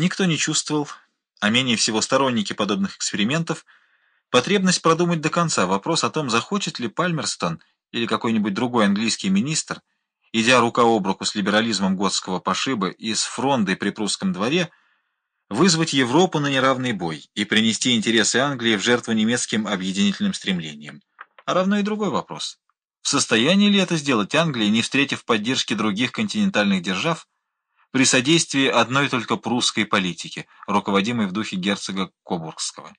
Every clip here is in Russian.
Никто не чувствовал, а менее всего сторонники подобных экспериментов, потребность продумать до конца вопрос о том, захочет ли Пальмерстон или какой-нибудь другой английский министр, идя рука об руку с либерализмом готского пошиба и с фрондой при прусском дворе, вызвать Европу на неравный бой и принести интересы Англии в жертву немецким объединительным стремлениям. А равно и другой вопрос. В состоянии ли это сделать Англия, не встретив поддержки других континентальных держав, при содействии одной только прусской политики, руководимой в духе герцога Кобургского?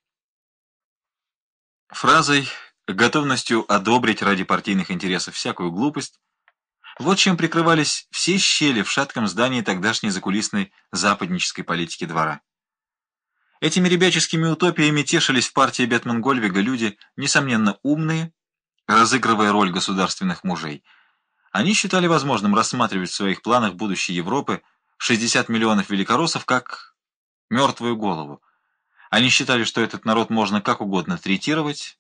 Фразой «готовностью одобрить ради партийных интересов всякую глупость» вот чем прикрывались все щели в шатком здании тогдашней закулисной западнической политики двора. Этими ребяческими утопиями тешились в партии Бетман-Гольвига люди, несомненно, умные, разыгрывая роль государственных мужей. Они считали возможным рассматривать в своих планах будущей Европы 60 миллионов великороссов как мертвую голову. Они считали, что этот народ можно как угодно третировать,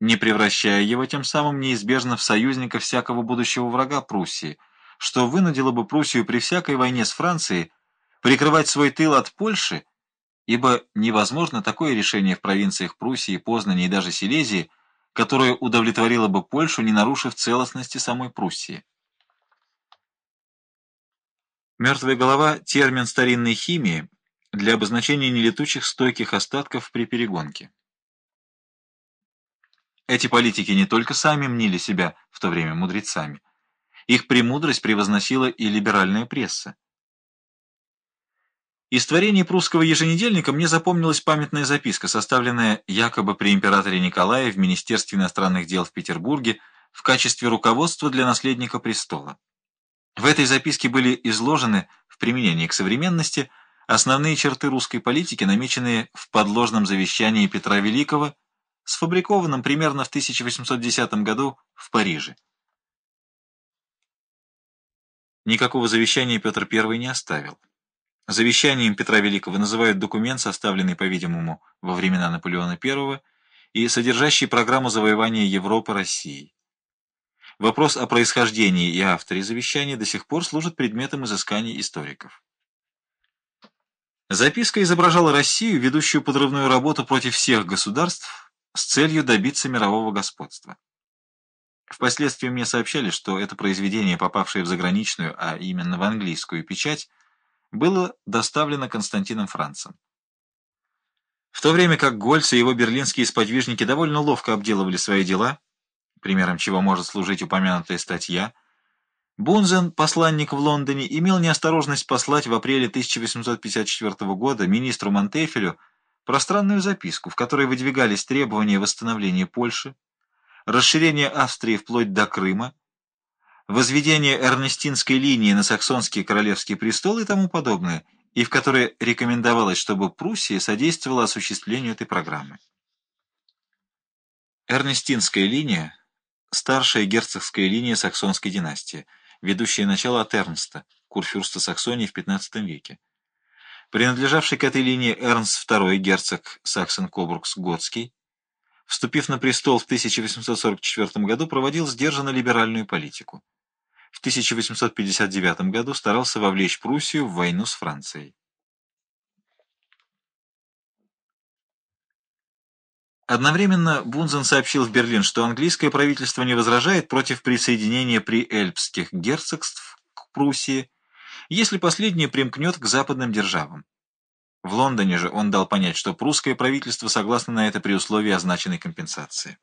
не превращая его тем самым неизбежно в союзника всякого будущего врага Пруссии, что вынудило бы Пруссию при всякой войне с Францией прикрывать свой тыл от Польши, ибо невозможно такое решение в провинциях Пруссии, Познани и даже Силезии – которое удовлетворило бы Польшу, не нарушив целостности самой Пруссии. Мертвая голова – термин старинной химии для обозначения нелетучих стойких остатков при перегонке. Эти политики не только сами мнили себя в то время мудрецами, их премудрость превозносила и либеральная пресса. Из творений прусского еженедельника мне запомнилась памятная записка, составленная якобы при императоре Николае в Министерстве иностранных дел в Петербурге в качестве руководства для наследника престола. В этой записке были изложены, в применении к современности, основные черты русской политики, намеченные в подложном завещании Петра Великого, сфабрикованном примерно в 1810 году в Париже. Никакого завещания Петр I не оставил. Завещанием Петра Великого называют документ, составленный, по-видимому, во времена Наполеона I и содержащий программу завоевания Европы Россией. Вопрос о происхождении и авторе завещания до сих пор служит предметом изысканий историков. Записка изображала Россию, ведущую подрывную работу против всех государств с целью добиться мирового господства. Впоследствии мне сообщали, что это произведение, попавшее в заграничную, а именно в английскую печать, было доставлено Константином Францем. В то время как Гольц и его берлинские сподвижники довольно ловко обделывали свои дела, примером чего может служить упомянутая статья, Бунзен, посланник в Лондоне, имел неосторожность послать в апреле 1854 года министру Монтефелю пространную записку, в которой выдвигались требования восстановления Польши, расширения Австрии вплоть до Крыма, возведение Эрнестинской линии на саксонский королевский престол и тому подобное, и в которой рекомендовалось, чтобы Пруссия содействовала осуществлению этой программы. Эрнестинская линия – старшая герцогская линия саксонской династии, ведущая начало от Эрнста, курфюрста Саксонии в XV веке. Принадлежавший к этой линии Эрнст II, герцог Саксен-Кобургс-Готский, вступив на престол в 1844 году, проводил сдержанно либеральную политику в 1859 году старался вовлечь Пруссию в войну с Францией. Одновременно Бунзен сообщил в Берлин, что английское правительство не возражает против присоединения приэльпских герцогств к Пруссии, если последнее примкнет к западным державам. В Лондоне же он дал понять, что прусское правительство согласно на это при условии означенной компенсации.